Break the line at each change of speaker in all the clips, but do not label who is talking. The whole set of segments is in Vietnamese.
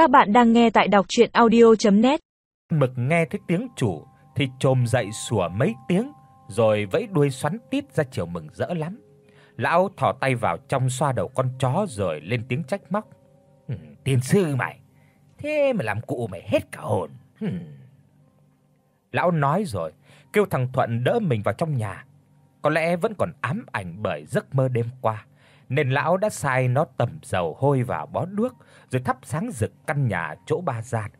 Các bạn đang nghe tại đọc audio net
Mực nghe thấy tiếng chủ thì trồm dậy sủa mấy tiếng rồi vẫy đuôi xoắn tít ra chiều mừng rỡ lắm. Lão thò tay vào trong xoa đầu con chó rồi lên tiếng trách móc. Ừ, "Tiên sư mày, thế mà làm cụ mày hết cả hồn." Ừ. Lão nói rồi, kêu thằng Thuận đỡ mình vào trong nhà. Có lẽ vẫn còn ám ảnh bởi giấc mơ đêm qua, nên lão đã sai nó tẩm dầu hôi vào bó đuốc rồi thắp sáng rực căn nhà chỗ ba gian.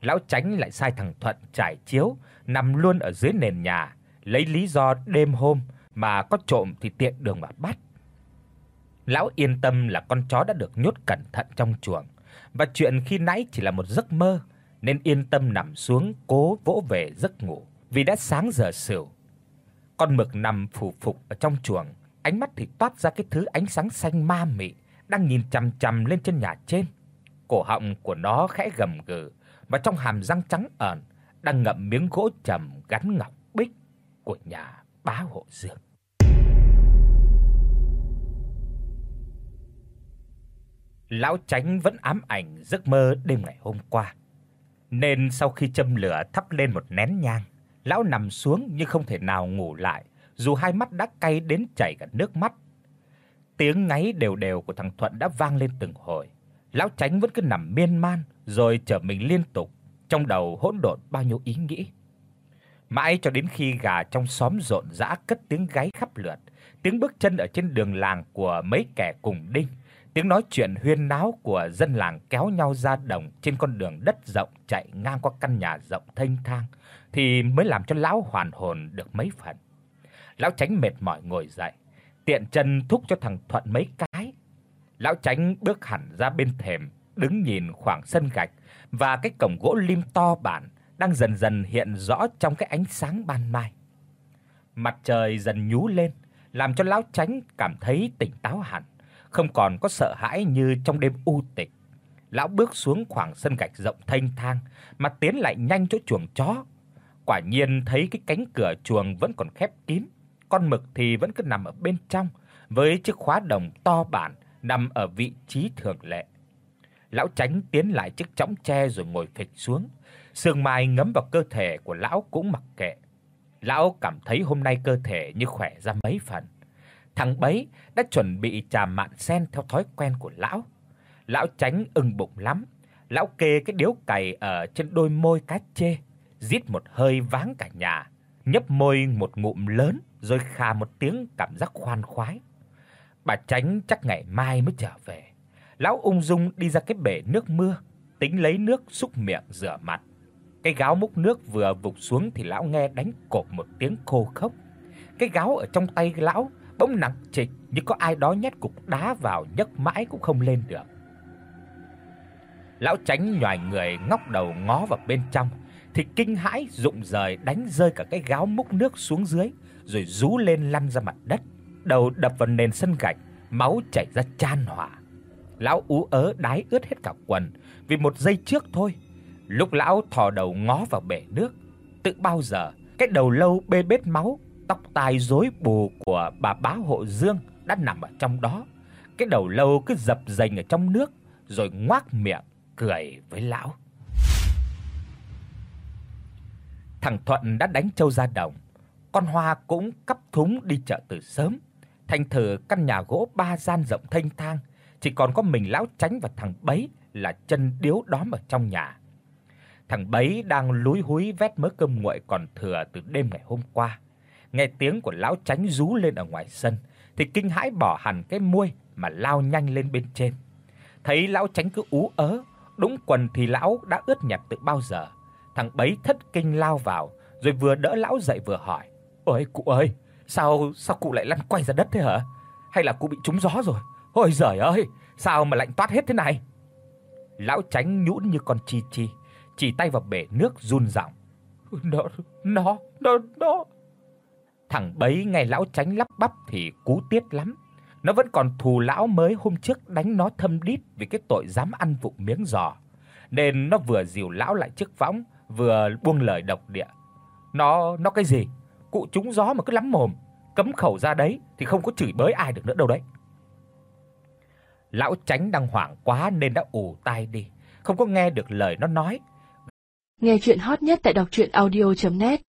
Lão Tránh lại sai thằng Thuận trải chiếu nằm luôn ở dưới nền nhà, lấy lý do đêm hôm mà có trộm thì tiện đường mà bắt. Lão yên tâm là con chó đã được nhốt cẩn thận trong chuồng và chuyện khi nãy chỉ là một giấc mơ nên yên tâm nằm xuống cố vỗ về giấc ngủ vì đã sáng giờ sửu. Con mực nằm phủ phục ở trong chuồng, ánh mắt thì toát ra cái thứ ánh sáng xanh ma mị đang nhìn chằm chằm lên trên nhà trên. Cổ họng của nó khẽ gầm gừ và trong hàm răng trắng ẩn đang ngậm miếng gỗ trầm gắn ngọc bích của nhà bá hộ Dương. Lão Tránh vẫn ám ảnh giấc mơ đêm ngày hôm qua. Nên sau khi châm lửa thắp lên một nén nhang, lão nằm xuống nhưng không thể nào ngủ lại, dù hai mắt đã cay đến chảy cả nước mắt. Tiếng ngáy đều đều của thằng Thuận đã vang lên từng hồi. Lão Tránh vẫn cứ nằm miên man rồi trở mình liên tục, trong đầu hỗn độn bao nhiêu ý nghĩ. Mãi cho đến khi gà trong xóm rộn rã cất tiếng gáy khắp lượt, tiếng bước chân ở trên đường làng của mấy kẻ cùng đinh, tiếng nói chuyện huyên náo của dân làng kéo nhau ra đồng trên con đường đất rộng chạy ngang qua căn nhà rộng thênh thang thì mới làm cho lão hoàn hồn được mấy phần. Lão Tránh mệt mỏi ngồi dậy, tiện chân thúc cho thằng Thuận mấy cái. Lão Tránh bước hẳn ra bên thềm, đứng nhìn khoảng sân gạch và cái cổng gỗ lim to bản đang dần dần hiện rõ trong cái ánh sáng ban mai. Mặt trời dần nhú lên, làm cho lão Tránh cảm thấy tỉnh táo hẳn, không còn có sợ hãi như trong đêm u tịch. Lão bước xuống khoảng sân gạch rộng thênh thang mà tiến lại nhanh chỗ chuồng chó. Quả nhiên thấy cái cánh cửa chuồng vẫn còn khép kín, con mực thì vẫn cứ nằm ở bên trong với chiếc khóa đồng to bản nằm ở vị trí thường lệ. Lão Tránh tiến lại chiếc chõng tre rồi ngồi phịch xuống. Sương mai ngấm vào cơ thể của lão cũng mặc kệ. Lão cảm thấy hôm nay cơ thể như khỏe ra mấy phần. Thằng bấy đã chuẩn bị trà mạn sen theo thói quen của lão. Lão Tránh ưng bụng lắm. Lão kê cái điếu cày ở trên đôi môi cá chê, rít một hơi váng cả nhà, nhấp môi một ngụm lớn rồi khà một tiếng cảm giác khoan khoái. Bà Tránh chắc ngày mai mới trở về. Lão ung dung đi ra cái bể nước mưa, tính lấy nước xúc miệng rửa mặt. Cái gáo múc nước vừa vụt xuống thì lão nghe đánh cộp một tiếng khô khốc. Cái gáo ở trong tay lão bỗng nặng trịch như có ai đó nhét cục đá vào nhấc mãi cũng không lên được. Lão tránh nhòi người ngóc đầu ngó vào bên trong thì kinh hãi rụng rời đánh rơi cả cái gáo múc nước xuống dưới rồi rú lên lăn ra mặt đất, đầu đập vào nền sân gạch, máu chảy ra chan hòa. Lão ú ớ đái ướt hết cả quần vì một giây trước thôi. Lúc lão thò đầu ngó vào bể nước, tự bao giờ cái đầu lâu bê bết máu, tóc tai rối bù của bà bá hộ Dương đã nằm ở trong đó. Cái đầu lâu cứ dập dềnh ở trong nước rồi ngoác miệng cười với lão. Thằng Thuận đã đánh trâu ra đồng, con Hoa cũng cắp thúng đi chợ từ sớm. Thành thử căn nhà gỗ ba gian rộng thênh thang, chỉ còn có mình lão Tránh và thằng Bấy là chân điếu đóm ở trong nhà. Thằng Bấy đang lúi húi vét mớ cơm nguội còn thừa từ đêm ngày hôm qua. Nghe tiếng của lão Tránh rú lên ở ngoài sân thì kinh hãi bỏ hẳn cái muôi mà lao nhanh lên bên trên. Thấy lão Tránh cứ ú ớ, đúng quần thì lão đã ướt nhẹp từ bao giờ. Thằng Bấy thất kinh lao vào, rồi vừa đỡ lão dậy vừa hỏi: "Ôi cụ ơi, sao sao cụ lại lăn quay ra đất thế hả? Hay là cụ bị trúng gió rồi? Ôi giời ơi, sao mà lạnh toát hết thế này?" Lão Tránh nhũn như con chi chi, chỉ tay vào bể nước run giọng. "Nó nó nó nó." Thằng Bấy nghe lão Tránh lắp bắp thì cú tiết lắm. Nó vẫn còn thù lão mới hôm trước đánh nó thâm đít vì cái tội dám ăn vụng miếng giò, nên nó vừa dìu lão lại chiếc võng, vừa buông lời độc địa. Nó nó cái gì? Cụ trúng gió mà cứ lắm mồm, cấm khẩu ra đấy thì không có chửi bới ai được nữa đâu đấy. Lão Tránh đang hoảng quá nên đã ù tai đi, không có nghe được lời nó nói.
Nghe truyện hot nhất tại doctruyenaudio.net